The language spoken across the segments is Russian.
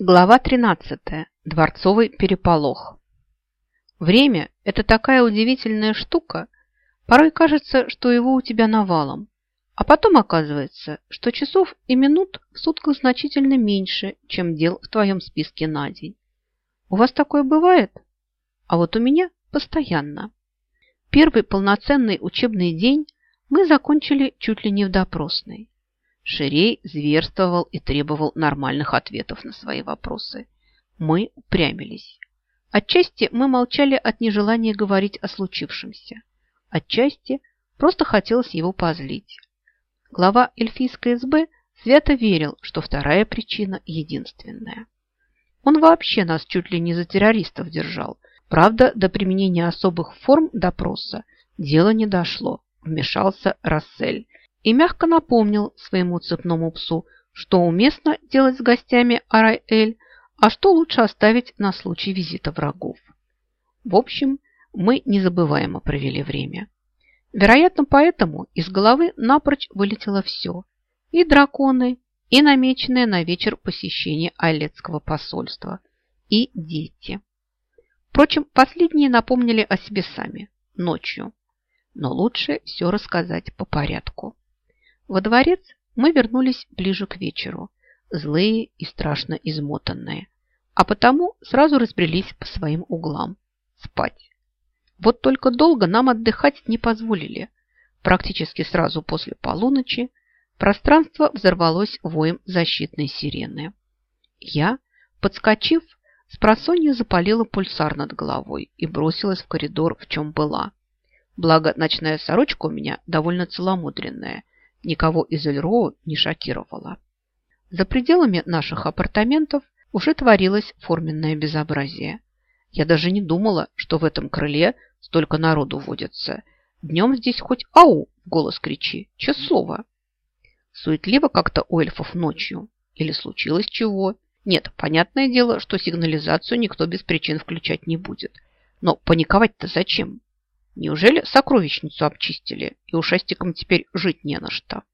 Глава 13. Дворцовый переполох. Время – это такая удивительная штука. Порой кажется, что его у тебя навалом. А потом оказывается, что часов и минут в сутках значительно меньше, чем дел в твоем списке на день. У вас такое бывает? А вот у меня постоянно. Первый полноценный учебный день мы закончили чуть ли не в допросной. Ширей зверствовал и требовал нормальных ответов на свои вопросы. Мы упрямились. Отчасти мы молчали от нежелания говорить о случившемся. Отчасти просто хотелось его позлить. Глава эльфийской СБ свято верил, что вторая причина единственная. Он вообще нас чуть ли не за террористов держал. Правда, до применения особых форм допроса дело не дошло. Вмешался Рассель и мягко напомнил своему цепному псу, что уместно делать с гостями Арай-Эль, а что лучше оставить на случай визита врагов. В общем, мы незабываемо провели время. Вероятно, поэтому из головы напрочь вылетело все. И драконы, и намеченное на вечер посещение Айлетского посольства, и дети. Впрочем, последние напомнили о себе сами, ночью. Но лучше все рассказать по порядку. Во дворец мы вернулись ближе к вечеру, злые и страшно измотанные, а потому сразу разбрелись по своим углам спать. Вот только долго нам отдыхать не позволили. Практически сразу после полуночи пространство взорвалось воем защитной сирены. Я, подскочив, с просонья запалила пульсар над головой и бросилась в коридор, в чем была. Благо, ночная сорочка у меня довольно целомудренная – никого из Эльроу не шокировало. За пределами наших апартаментов уже творилось форменное безобразие. Я даже не думала, что в этом крыле столько народу водится. Днем здесь хоть «ау» голос кричи, честное слово. Суетливо как-то у эльфов ночью. Или случилось чего. Нет, понятное дело, что сигнализацию никто без причин включать не будет. Но паниковать-то зачем? Неужели сокровищницу обчистили, и ушастикам теперь жить не на что?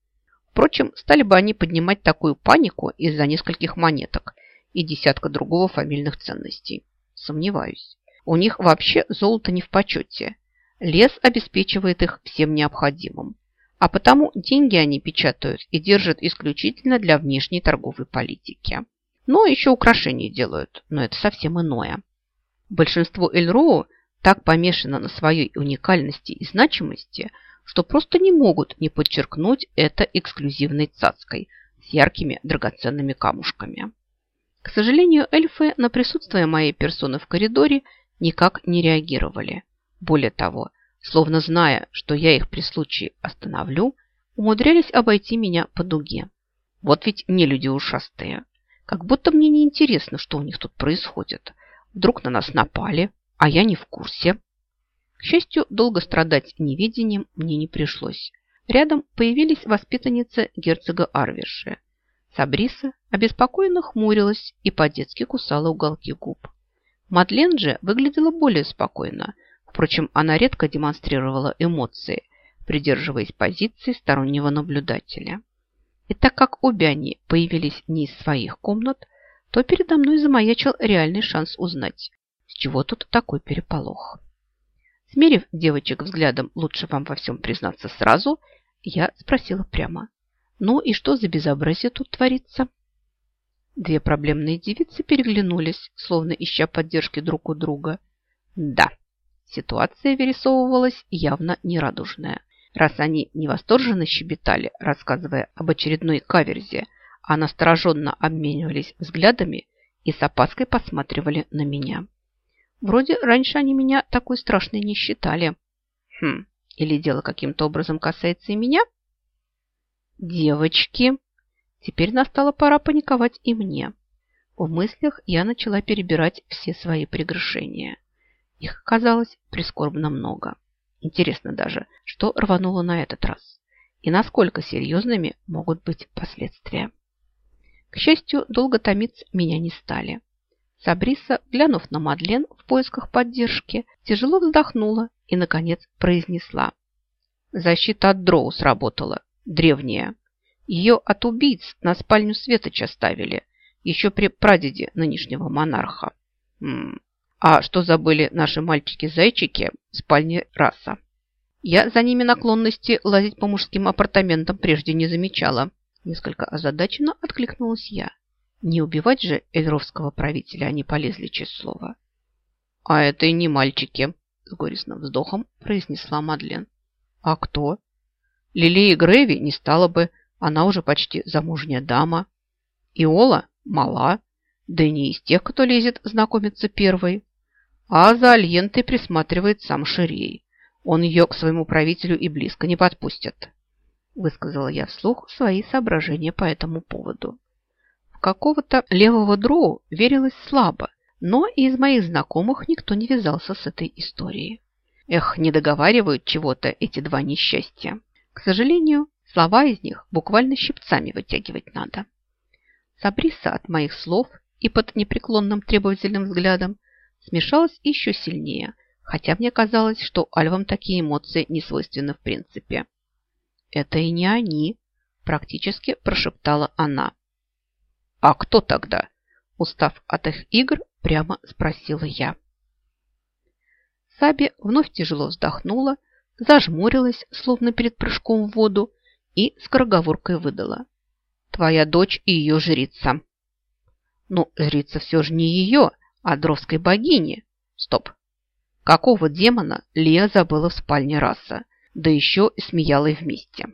Впрочем, стали бы они поднимать такую панику из-за нескольких монеток и десятка другого фамильных ценностей. Сомневаюсь. У них вообще золото не в почете. Лес обеспечивает их всем необходимым. А потому деньги они печатают и держат исключительно для внешней торговой политики. Но еще украшения делают, но это совсем иное. Большинство Эльроу так помешаны на своей уникальности и значимости, что просто не могут не подчеркнуть это эксклюзивной цацкой с яркими драгоценными камушками. К сожалению, эльфы на присутствие моей персоны в коридоре никак не реагировали. Более того, словно зная, что я их при случае остановлю, умудрялись обойти меня по дуге. Вот ведь не люди ушастые. Как будто мне не интересно, что у них тут происходит. Вдруг на нас напали, а я не в курсе. К счастью, долго страдать неведением мне не пришлось. Рядом появились воспитанницы герцога Арвиши. Сабриса обеспокоенно хмурилась и по-детски кусала уголки губ. Мадлен же выглядела более спокойно. Впрочем, она редко демонстрировала эмоции, придерживаясь позиции стороннего наблюдателя. И так как обе они появились не из своих комнат, то передо мной замаячил реальный шанс узнать, чего тут такой переполох? Смерив девочек взглядом, лучше вам во всем признаться сразу, я спросила прямо. Ну и что за безобразие тут творится? Две проблемные девицы переглянулись, словно ища поддержки друг у друга. Да, ситуация вырисовывалась явно нерадужная. Раз они не восторженно щебетали, рассказывая об очередной каверзе, а настороженно обменивались взглядами и с опаской посматривали на меня. Вроде раньше они меня такой страшной не считали. Хм, или дело каким-то образом касается и меня? Девочки, теперь настала пора паниковать и мне. В мыслях я начала перебирать все свои прегрешения. Их оказалось прискорбно много. Интересно даже, что рвануло на этот раз и насколько серьезными могут быть последствия. К счастью, долго томиться меня не стали. Сабриса, глянув на Мадлен в поисках поддержки, тяжело вздохнула и, наконец, произнесла. Защита от дроу сработала, древняя. Ее от убийц на спальню Светоча ставили. еще при прадеде нынешнего монарха. М -м. А что забыли наши мальчики-зайчики в спальне раса? Я за ними наклонности лазить по мужским апартаментам прежде не замечала. Несколько озадаченно откликнулась я. Не убивать же эльровского правителя они полезли через слово. А это и не мальчики, с горестным вздохом произнесла Мадлен. А кто? Лилии Грэви не стала бы, она уже почти замужняя дама. Иола мала, да не из тех, кто лезет знакомиться первой. А за Альентой присматривает сам Ширей. Он ее к своему правителю и близко не подпустит. Высказала я вслух свои соображения по этому поводу. Какого-то левого дроу верилось слабо, но из моих знакомых никто не вязался с этой историей. Эх, не договаривают чего-то эти два несчастья. К сожалению, слова из них буквально щипцами вытягивать надо. Сабриса от моих слов и под непреклонным требовательным взглядом смешалась еще сильнее, хотя мне казалось, что альвам такие эмоции не свойственны в принципе. «Это и не они», – практически прошептала она. «А кто тогда?» – устав от их игр, прямо спросила я. Саби вновь тяжело вздохнула, зажмурилась, словно перед прыжком в воду, и скороговоркой выдала. «Твоя дочь и ее жрица». «Ну, жрица все же не ее, а дровской богини». «Стоп! Какого демона Лия забыла в спальне раса, да еще и смеяла вместе?»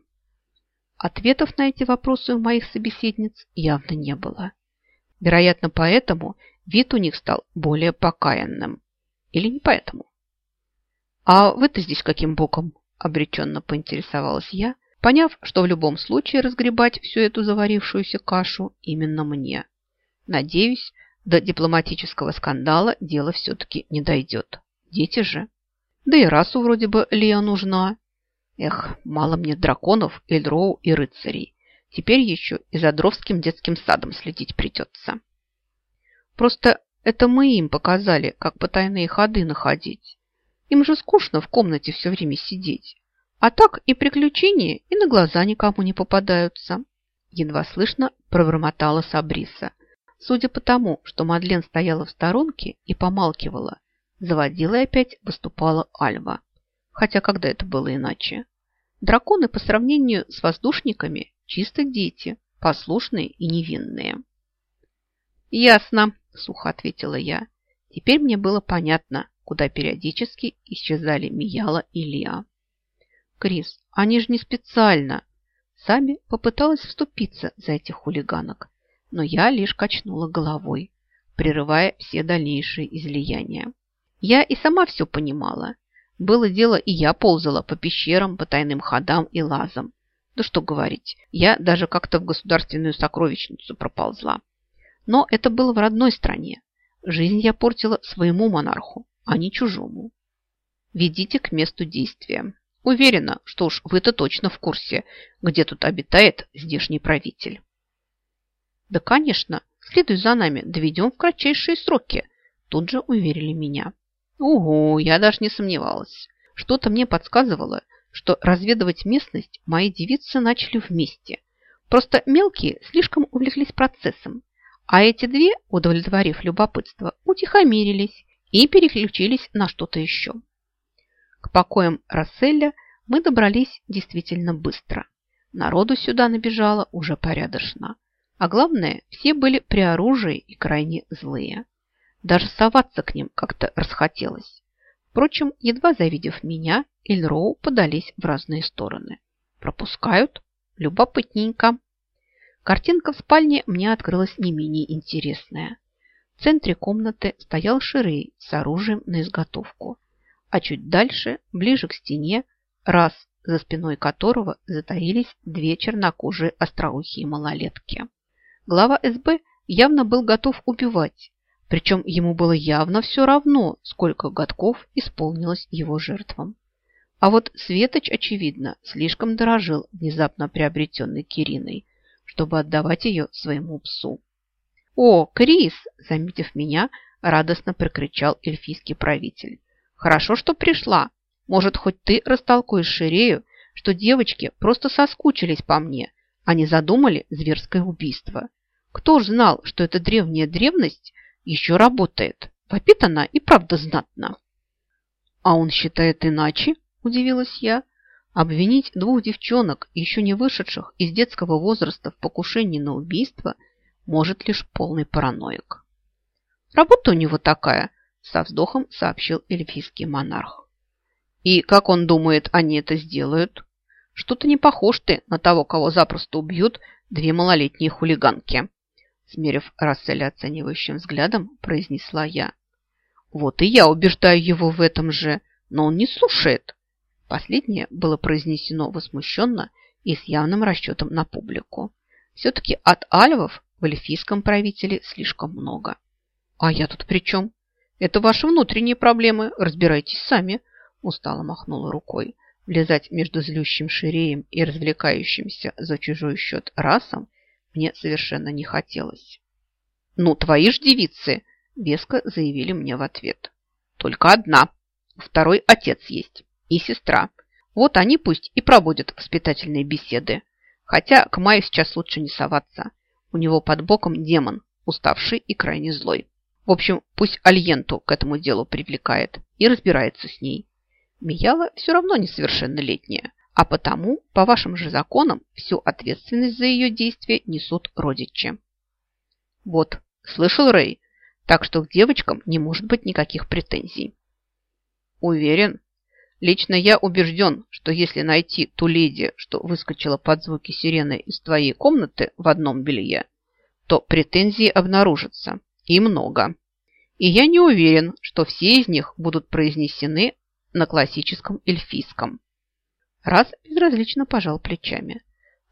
Ответов на эти вопросы у моих собеседниц явно не было. Вероятно, поэтому вид у них стал более покаянным. Или не поэтому? «А вы-то здесь каким боком?» – обреченно поинтересовалась я, поняв, что в любом случае разгребать всю эту заварившуюся кашу именно мне. Надеюсь, до дипломатического скандала дело все-таки не дойдет. Дети же. Да и расу вроде бы Лия нужна. Эх, мало мне драконов, эльдроу и рыцарей. Теперь еще и за Дровским детским садом следить придется. Просто это мы им показали, как потайные ходы находить. Им же скучно в комнате все время сидеть. А так и приключения, и на глаза никому не попадаются. Едва слышно пробормотала Сабриса. Судя по тому, что Мадлен стояла в сторонке и помалкивала, заводила опять выступала Альва. Хотя когда это было иначе? Драконы по сравнению с воздушниками чисто дети, послушные и невинные. «Ясно», – сухо ответила я. Теперь мне было понятно, куда периодически исчезали Мияла и Лиа. «Крис, они же не специально!» Сами попыталась вступиться за этих хулиганок, но я лишь качнула головой, прерывая все дальнейшие излияния. Я и сама все понимала. Было дело, и я ползала по пещерам, по тайным ходам и лазам. Да что говорить, я даже как-то в государственную сокровищницу проползла. Но это было в родной стране. Жизнь я портила своему монарху, а не чужому. Ведите к месту действия. Уверена, что уж вы-то точно в курсе, где тут обитает здешний правитель. Да, конечно, следуй за нами, доведем в кратчайшие сроки, тут же уверили меня. Ого, я даже не сомневалась. Что-то мне подсказывало, что разведывать местность мои девицы начали вместе. Просто мелкие слишком увлеклись процессом, а эти две, удовлетворив любопытство, утихомирились и переключились на что-то еще. К покоям Расселя мы добрались действительно быстро. Народу сюда набежало уже порядочно. А главное, все были при оружии и крайне злые. Даже соваться к ним как-то расхотелось. Впрочем, едва завидев меня, Эльроу подались в разные стороны. Пропускают? Любопытненько. Картинка в спальне мне открылась не менее интересная. В центре комнаты стоял Ширей с оружием на изготовку, а чуть дальше, ближе к стене, раз за спиной которого затаились две чернокожие остроухие малолетки. Глава СБ явно был готов убивать, причем ему было явно все равно, сколько годков исполнилось его жертвам. А вот Светоч, очевидно, слишком дорожил внезапно приобретенной Кириной, чтобы отдавать ее своему псу. «О, Крис!» – заметив меня, радостно прокричал эльфийский правитель. «Хорошо, что пришла. Может, хоть ты растолкуешь Ширею, что девочки просто соскучились по мне, а не задумали зверское убийство. Кто ж знал, что эта древняя древность еще работает? Вопит она и правда знатно. А он считает иначе, удивилась я. Обвинить двух девчонок, еще не вышедших из детского возраста в покушении на убийство, может лишь полный параноик. Работа у него такая, со вздохом сообщил эльфийский монарх. И как он думает, они это сделают? Что-то не похож ты на того, кого запросто убьют две малолетние хулиганки. Смерив Расселя оценивающим взглядом, произнесла я. Вот и я убеждаю его в этом же, но он не слушает. Последнее было произнесено возмущенно и с явным расчетом на публику. Все-таки от альвов в эльфийском правителе слишком много. А я тут при чем? Это ваши внутренние проблемы, разбирайтесь сами. Устало махнула рукой. Влезать между злющим ширеем и развлекающимся за чужой счет расом мне совершенно не хотелось. «Ну, твои ж девицы!» – веско заявили мне в ответ. «Только одна. Второй отец есть и сестра. Вот они пусть и проводят воспитательные беседы. Хотя к Майе сейчас лучше не соваться. У него под боком демон, уставший и крайне злой. В общем, пусть Альенту к этому делу привлекает и разбирается с ней. Мияла все равно несовершеннолетняя, а потому, по вашим же законам, всю ответственность за ее действия несут родичи. Вот, слышал Рэй? Так что к девочкам не может быть никаких претензий. Уверен? Лично я убежден, что если найти ту леди, что выскочила под звуки сирены из твоей комнаты в одном белье, то претензии обнаружатся. И много. И я не уверен, что все из них будут произнесены на классическом эльфийском. Раз безразлично пожал плечами.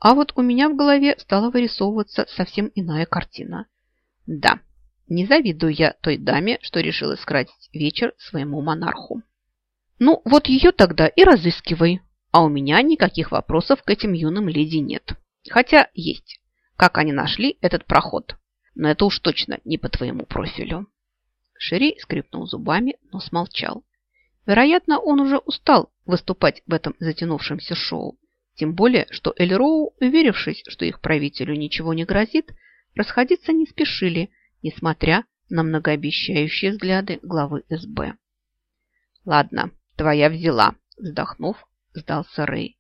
А вот у меня в голове стала вырисовываться совсем иная картина. Да, не завидую я той даме, что решила скратить вечер своему монарху. Ну, вот ее тогда и разыскивай. А у меня никаких вопросов к этим юным леди нет. Хотя есть. Как они нашли этот проход? Но это уж точно не по твоему профилю. Шерей скрипнул зубами, но смолчал. Вероятно, он уже устал выступать в этом затянувшемся шоу. Тем более, что Эльроу, уверившись, что их правителю ничего не грозит, расходиться не спешили, несмотря на многообещающие взгляды главы СБ. «Ладно, твоя взяла», – вздохнув, сдался Рэй.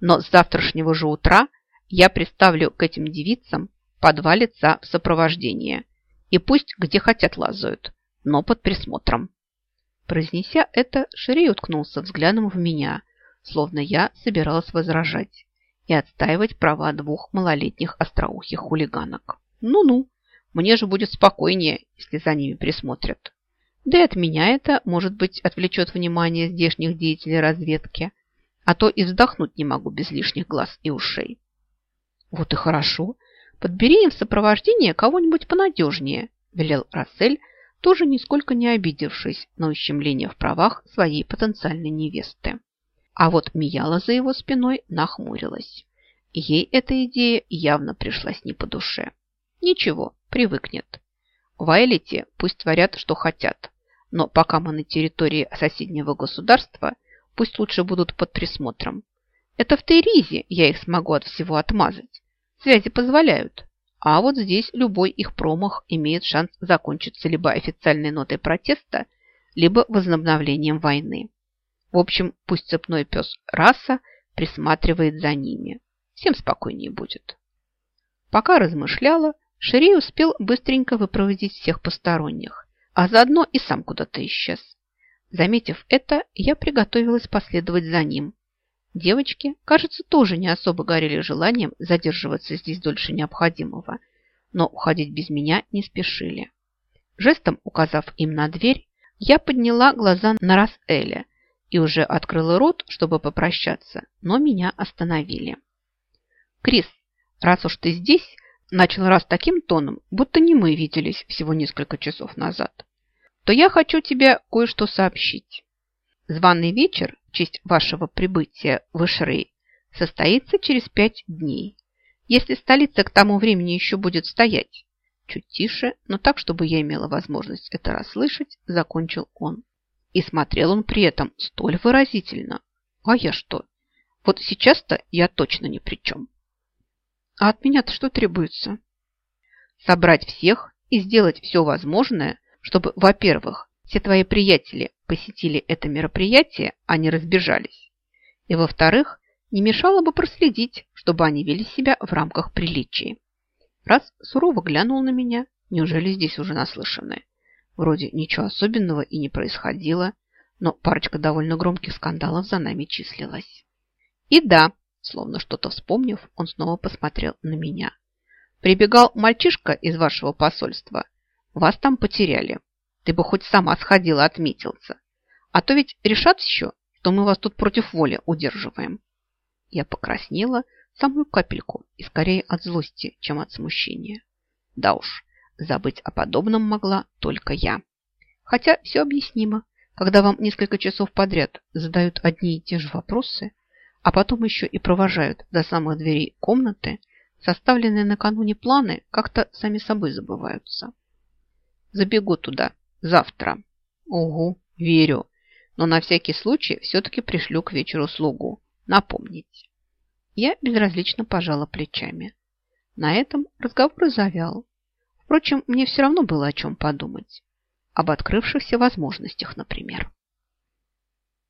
«Но с завтрашнего же утра я приставлю к этим девицам по два лица в сопровождение. И пусть где хотят лазают, но под присмотром». Произнеся это, Шерей уткнулся взглядом в меня, словно я собиралась возражать и отстаивать права двух малолетних остроухих хулиганок. Ну-ну, мне же будет спокойнее, если за ними присмотрят. Да и от меня это, может быть, отвлечет внимание здешних деятелей разведки, а то и вздохнуть не могу без лишних глаз и ушей. Вот и хорошо. Подбери им в сопровождение кого-нибудь понадежнее, велел Рассель, тоже нисколько не обидевшись на ущемление в правах своей потенциальной невесты. А вот Мияла за его спиной нахмурилась. Ей эта идея явно пришлась не по душе. Ничего, привыкнет. В пусть творят, что хотят. Но пока мы на территории соседнего государства, пусть лучше будут под присмотром. Это в Тейризе я их смогу от всего отмазать. Связи позволяют. А вот здесь любой их промах имеет шанс закончиться либо официальной нотой протеста, либо возобновлением войны. В общем, пусть цепной пес раса присматривает за ними. Всем спокойнее будет. Пока размышляла, Шерей успел быстренько выпроводить всех посторонних, а заодно и сам куда-то исчез. Заметив это, я приготовилась последовать за ним, Девочки, кажется, тоже не особо горели желанием задерживаться здесь дольше необходимого, но уходить без меня не спешили. Жестом указав им на дверь, я подняла глаза на Рас-Эля и уже открыла рот, чтобы попрощаться, но меня остановили. «Крис, раз уж ты здесь, начал раз таким тоном, будто не мы виделись всего несколько часов назад, то я хочу тебе кое-что сообщить. Званый вечер в честь вашего прибытия в Ишрей состоится через пять дней. Если столица к тому времени еще будет стоять, чуть тише, но так, чтобы я имела возможность это расслышать, закончил он. И смотрел он при этом столь выразительно. А я что? Вот сейчас-то я точно ни при чем. А от меня-то что требуется? собрать всех и сделать все возможное, чтобы, во-первых, все твои приятели посетили это мероприятие, а не разбежались. И, во-вторых, не мешало бы проследить, чтобы они вели себя в рамках приличий. Раз сурово глянул на меня, неужели здесь уже наслышаны? Вроде ничего особенного и не происходило, но парочка довольно громких скандалов за нами числилась. И да, словно что-то вспомнив, он снова посмотрел на меня. Прибегал мальчишка из вашего посольства. Вас там потеряли. Ты бы хоть сама сходила отметился. А то ведь решат еще, что мы вас тут против воли удерживаем. Я покраснела самую капельку и скорее от злости, чем от смущения. Да уж, забыть о подобном могла только я. Хотя все объяснимо. Когда вам несколько часов подряд задают одни и те же вопросы, а потом еще и провожают до самых дверей комнаты, составленные накануне планы как-то сами собой забываются. Забегу туда завтра. Угу, верю. Но на всякий случай все-таки пришлю к вечеру слугу. Напомнить. Я безразлично пожала плечами. На этом разговор завял. Впрочем, мне все равно было о чем подумать. Об открывшихся возможностях, например.